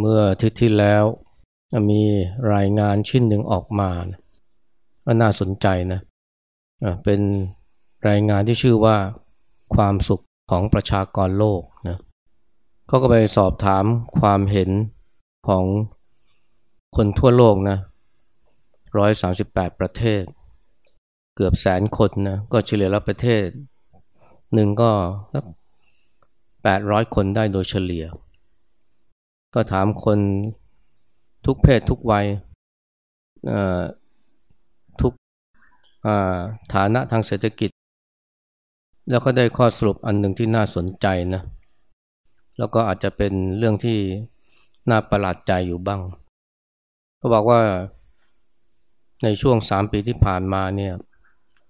เมื่อทิตที่แล้วมีรายงานชิ้นหนึ่งออกมาก็น่าสนใจนะเป็นรายงานที่ชื่อว่าความสุขของประชากรโลกนะเขาก็ไปสอบถามความเห็นของคนทั่วโลกนะร้อยสาสิบแปดประเทศ เกือบแสนคนนะก็เฉลี่ยแล้วประเทศหนึ่งก็แปดร้อยคนได้โดยเฉลี่ย ก็ถามคนทุกเพศทุกวัยทุกฐานะทางเศรษฐกิจ แล้วก็ได้ข้อสรุปอันหนึ่งที่น่าสนใจนะแล้วก็อาจจะเป็นเรื่องที่น่าประหลาดใจอยู่บ้างก็บอกว่าในช่วงสามปีที่ผ่านมาเนี่ย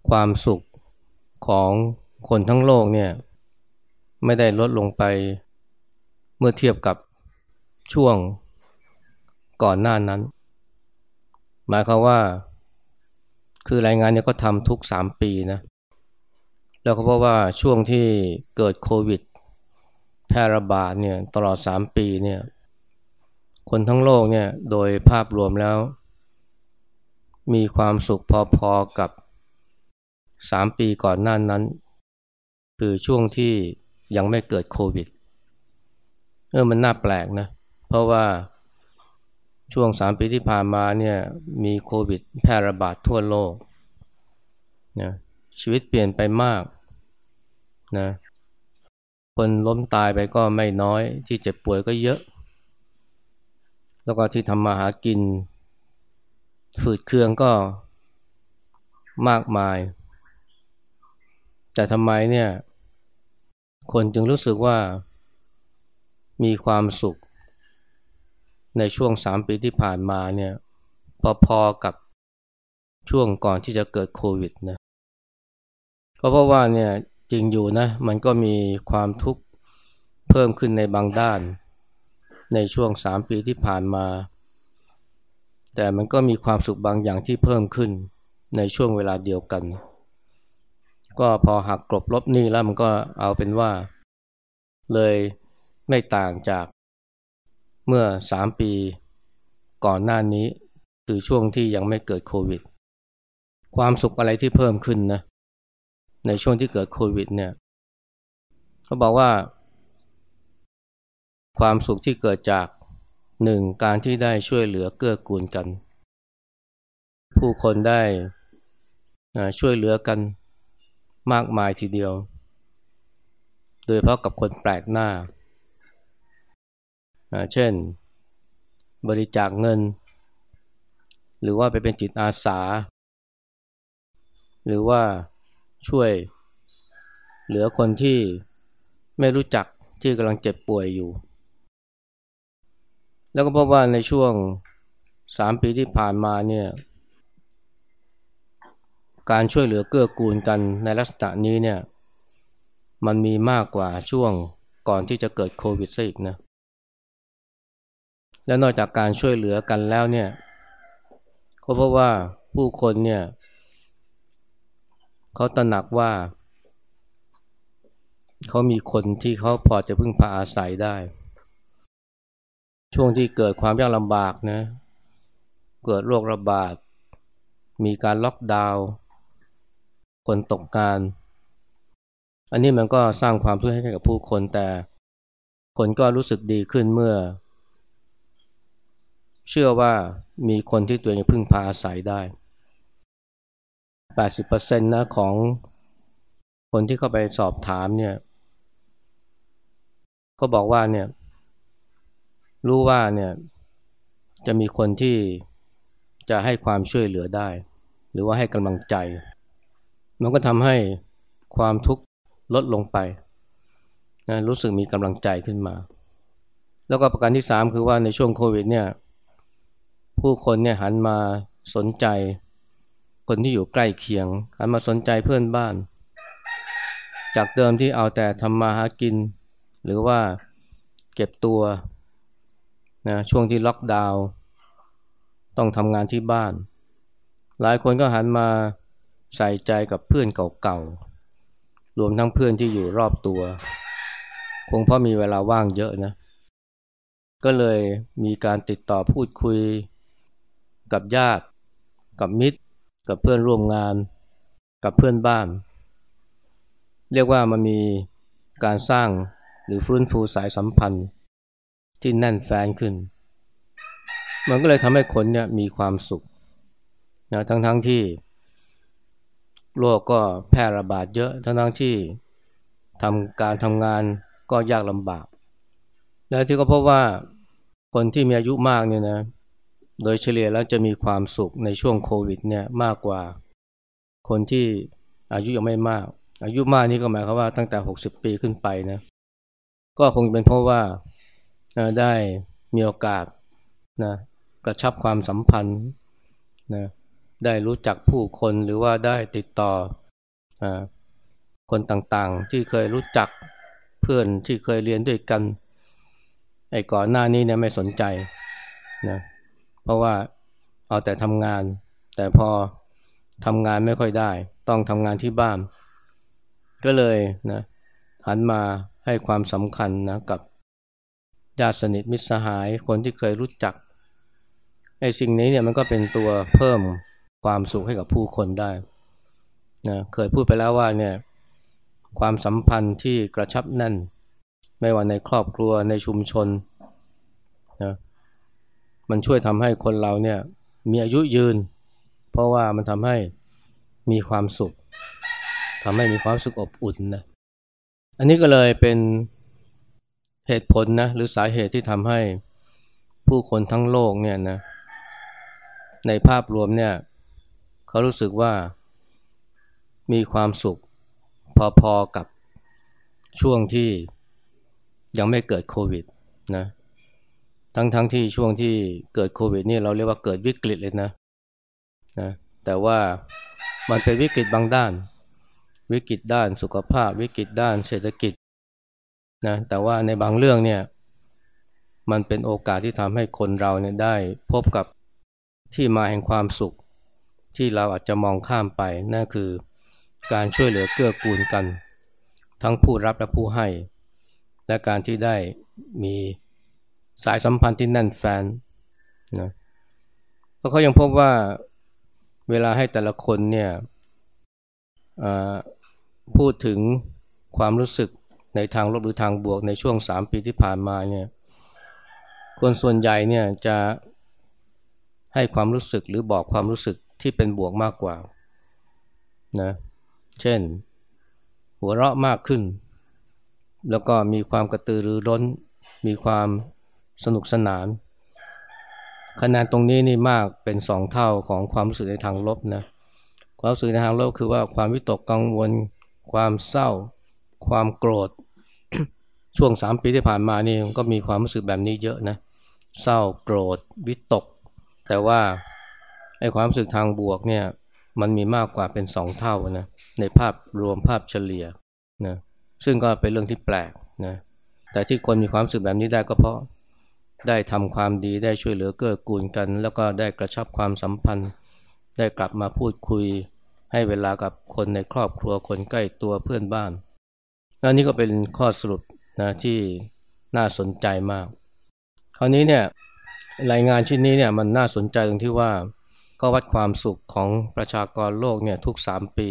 ความสุขของคนทั้งโลกเนี่ยไม่ได้ลดลงไปเมื่อเทียบกับ ช่วงก่อนหน้านั้น หมายความว่า คือรายงานเนี่ยก็ทำทุกสามปีนะ แล้วก็เพราะว่าช่วงที่เกิดโควิด แพร่ระบาดเนี่ยตลอดสามปีเนี่ยคนทั้งโลกเนี่ยโดยภาพรวมแล้ว มีความสุขพอๆกับสามปีก่อนหน้านั้น คือช่วงที่ยังไม่เกิดโควิดเออมันน่าแปลกนะเพราะว่าช่วงสามปีที่ผ่านมาเนี่ยมีโควิดแพร่ระบาดทั่วโลกนะชีวิตเปลี่ยนไปมากนะคนล้มตายไปก็ไม่น้อยที่เจ็บป่วยก็เยอะ แล้วก็ที่ทำมาหากินฝืดเครืองก็มากมาย แต่ทำไมเนี่ย คนจึงรู้สึกว่ามีความสุข ในช่วงสามปีที่ผ่านมาเนี่ยพอๆกับช่วงก่อนที่จะเกิดโควิดนะก็เพราะว่าเนี่ยจริงอยู่นะมันก็มีความทุกข์เพิ่มขึ้นในบางด้าน ในช่วงสามปีที่ผ่านมา แต่มันก็มีความสุขบางอย่างที่เพิ่มขึ้นในช่วงเวลาเดียวกัน ก็พอหักกลบลบนี่แล้วมันก็เอาเป็นว่า เลยไม่ต่างจาก เมื่อสามปีก่อนหน้านี้คือช่วงที่ยังไม่เกิดโควิด ความสุขอะไรที่เพิ่มขึ้นนะในช่วงที่เกิดโควิดเนี่ยเขาบอกว่า ความสุขที่เกิดจากหนึ่งการที่ได้ช่วยเหลือเกื้อกูลกัน ผู้คนได้ช่วยเหลือกันมากมายทีเดียว โดยเพราะกับคนแปลกหน้า เช่นบริจาคเงิน หรือว่าไปเป็นจิตอาสา หรือว่าช่วยเหลือคนที่ไม่รู้จักที่กำลังเจ็บป่วยอยู่ แล้วก็พบว่าในช่วงสามปีที่ผ่านมาเนี่ยการช่วยเหลือเกื้อกูลกันในลักษณะนี้เนี่ยมันมีมากกว่าช่วงก่อนที่จะเกิดโควิดซะอีกนะ และนอกจากการช่วยเหลือกันแล้วเนี่ยก็เพราะว่าผู้คนเนี่ยเขาตระหนักว่าเขามีคนที่เขาพอจะพึ่งพาอาศัยได้ ช่วงที่เกิดความยากลำบากนะเกิดโรคระบาด มีการล็อกดาวน์คนตกงานอันนี้มันก็สร้างความทุกข์ให้กับผู้คนแต่คนก็รู้สึกดีขึ้นเมื่อ เชื่อว่ามีคนที่ตัวเองพึ่งพาอาศัยได้ 80%นะของคนที่เข้าไปสอบถามเนี่ยเขาบอกว่าเนี่ยรู้ว่าเนี่ยจะมีคนที่จะให้ความช่วยเหลือได้ หรือว่าให้กำลังใจ มันก็ทำให้ความทุกข์ลดลงไปนะรู้สึกมีกำลังใจขึ้นมา แล้วก็ประการที่สามคือว่าในช่วงโควิดเนี่ย ผู้คนเนี่ยหันมาสนใจ คนที่อยู่ใกล้เคียง หันมาสนใจเพื่อนบ้าน จากเดิมที่เอาแต่ทำมาหากิน หรือว่าเก็บตัวนะช่วงที่ล็อกดาวน์ต้องทำงานที่บ้าน หลายคนก็หันมาใส่ใจกับเพื่อนเก่าๆ รวมทั้งเพื่อนที่อยู่รอบตัว คงเพราะมีเวลาว่างเยอะนะ ก็เลยมีการติดต่อพูดคุย กับญาติ กับมิตร กับเพื่อนร่วมงาน กับเพื่อนบ้าน เรียกว่ามันมีการสร้างหรือฟื้นฟูสายสัมพันธ์ที่แน่นแฟนขึ้น มันก็เลยทำให้คนเนี่ยมีความสุขนะทั้งๆทที่โรคก็แพร่ระบาดเยอะ ทั้งๆทที่ทำการทำงานก็ยากลำบาก และที่ก็พบว่าคนที่มีอายุมากเนี่ยนะ โดยเฉลี่ยแล้วจะมีความสุขในช่วงโควิดเนี่ยมากกว่าคนที่อายุยังไม่มาก อายุมากนี่ก็หมายความว่าตั้งแต่ 60 ปีขึ้นไปนะก็คงเป็นเพราะว่าได้มีโอกาสนะกระชับความสัมพันธ์นะได้รู้จักผู้คนหรือว่าได้ติดต่ออคนต่างๆ ที่เคยรู้จักเพื่อนที่เคยเรียนด้วยกันไอ้ก่อนหน้านี้เนี่ยไม่สนใจนะ เพราะว่าเอาแต่ทำงาน แต่พอทำงานไม่ค่อยได้ ต้องทำงานที่บ้าน ก็เลยนะหันมาให้ความสำคัญนะกับญาติสนิทมิตรสหายคนที่เคยรู้จักไอ้สิ่งนี้เนี่ยมันก็เป็นตัวเพิ่มความสุขให้กับผู้คนได้นะเคยพูดไปแล้วว่าเนี่ยความสัมพันธ์ที่กระชับแน่น ไม่ว่าในครอบครัวในชุมชนนะ มันช่วยทำให้คนเราเนี่ยมีอายุยืน เพราะว่ามันทำให้มีความสุขทำให้มีความสุขอบอุ่นนะอันนี้ก็เลยเป็นเหตุผลนะหรือสาเหตุที่ทำให้ผู้คนทั้งโลกเนี่ยนะในภาพรวมเนี่ยเขารู้สึกว่ามีความสุขพอๆกับช่วงที่ยังไม่เกิดโควิดนะ ทั้งๆทที่ช่วงที่เกิดโควิดนี่เราเรียกว่าเกิดวิกฤตเลยนะนะแต่ว่ามันเป็นวิกฤตบางด้าน วิกฤตด้านสุขภาพ วิกฤตด้านเศรษฐกิจนะแต่ว่าในบางเรื่องเนี่ยมันเป็นโอกาสที่ทำให้คนเราเนี่ยได้พบกับที่มาแห่งความสุข ที่เราอาจจะมองข้ามไปนั่นคือการช่วยเหลือเกื้อกูลกัน ทั้งผู้รับและผู้ให้ และการที่ได้มี สายสัมพันธ์ที่แน่นแฟนนะแล้วเขายังพบว่าเวลาให้แต่ละคนเนี่ยพูดถึงความรู้สึกในทางลบหรือทางบวกในช่วงสามปีที่ผ่านมาเนี่ยคนส่วนใหญ่เนี่ยจะให้ความรู้สึกหรือบอกความรู้สึกที่เป็นบวกมากกว่านะเช่น หัวเราะมากขึ้น แล้วก็มีความกระตือรือร้น มีความ สนุกสนาน คะแนนตรงนี้นี่มากเป็นสองเท่าของความรู้สึกในทางลบนะความรู้สึกในทางลบคือว่าความวิตกกังวล ความเศร้า ความโกรธ ช่วงสามปีที่ผ่านมานี่ก็มีความรู้สึกแบบนี้เยอะนะเศร้าโกรธ วิตก แต่ว่าไอ้ความรู้สึกทางบวกเนี่ยมันมีมากกว่าเป็นสองเท่านะในภาพรวมภาพเฉลี่ยนะซึ่งก็เป็นเรื่องที่แปลกนะแต่ที่คนมีความรู้สึกแบบนี้ได้ก็เพราะ ได้ทำความดีได้ช่วยเหลือเกื้อกูลกัน แล้วก็ได้กระชับความสัมพันธ์ ได้กลับมาพูดคุย ให้เวลากับคนในครอบครัวคนใกล้ตัวเพื่อนบ้านอันนี้ก็เป็นข้อสรุปนะที่น่าสนใจมาก คราวนี้เนี่ยรายงานชิ้นนี้เนี่ยมันน่าสนใจตรงที่ว่าก็วัดความสุขของประชากรโลกเนี่ยทุก 3 ปี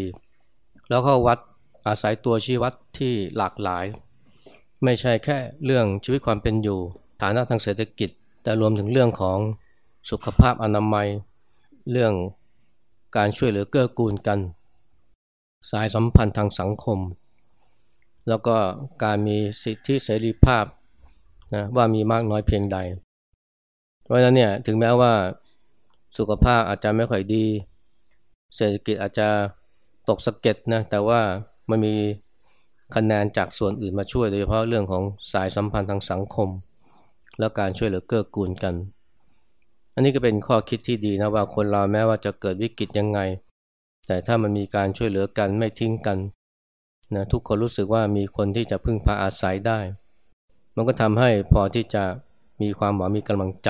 แล้วก็วัดอาศัยตัวชี้วัดที่หลากหลาย ไม่ใช่แค่เรื่องชีวิตความเป็นอยู่ ฐานะทางเศรษฐกิจ แต่รวมถึงเรื่องของสุขภาพอนามัย เรื่องการช่วยเหลือเกื้อกูลกัน สายสัมพันธ์ทางสังคม แล้วก็การมีสิทธิเสรีภาพนะว่ามีมากน้อยเพียงใด เพราะฉะนั้นเนี่ยถึงแม้ว่าสุขภาพอาจจะไม่ค่อยดี เศรษฐกิจอาจจะตกสะเก็ดนะแต่ว่ามันมีคะแนนจากส่วนอื่นมาช่วยโดยเฉพาะเรื่องของสายสัมพันธ์ทางสังคม และการช่วยเหลือเกื้อกูลกัน อันนี้ก็เป็นข้อคิดที่ดีนะว่าคนเราแม้ว่าจะเกิดวิกฤตยังไง แต่ถ้ามันมีการช่วยเหลือกันไม่ทิ้งกันนะทุกคนรู้สึกว่ามีคนที่จะพึ่งพาอาศัยได้ มันก็ทำให้พอที่จะมีความหวังมีกำลังใจ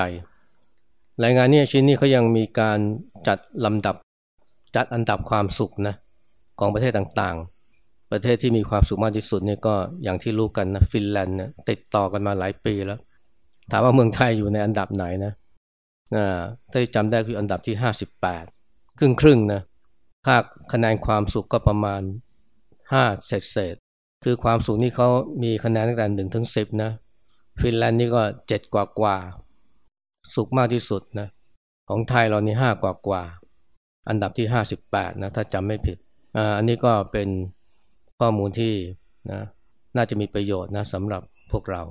รายงานนี้ชิ้นนี้เขายังมีการจัดลำดับจัดอันดับความสุขนะของประเทศต่างๆ ประเทศที่มีความสุขมากที่สุดนี่ก็อย่างที่รู้กันนะฟินแลนด์เนี่ยติดต่อกันมาหลายปีแล้ว ถามว่าเมืองไทยอยู่ในอันดับไหนนะนะถ้าจำได้คืออันดับที่ห้าสิบแปดครึ่งครึ่งนะค่าคะแนนความสุขก็ประมาณห้าเศษเศษ คือความสุขนี่เขามีคะแนนตั้งแต่หนึ่งถึงสิบนะ ฟินแลนด์นี่ก็เจ็ดกว่ากว่า สุขมากที่สุดนะ ของไทยเรานี่ห้ากว่ากว่า อันดับที่ห้าสิบแปดนะ ถ้าจำไม่ผิด อ่า อันนี้ก็เป็นข้อมูลที่นะ น่าจะมีประโยชน์นะสำหรับพวกเรา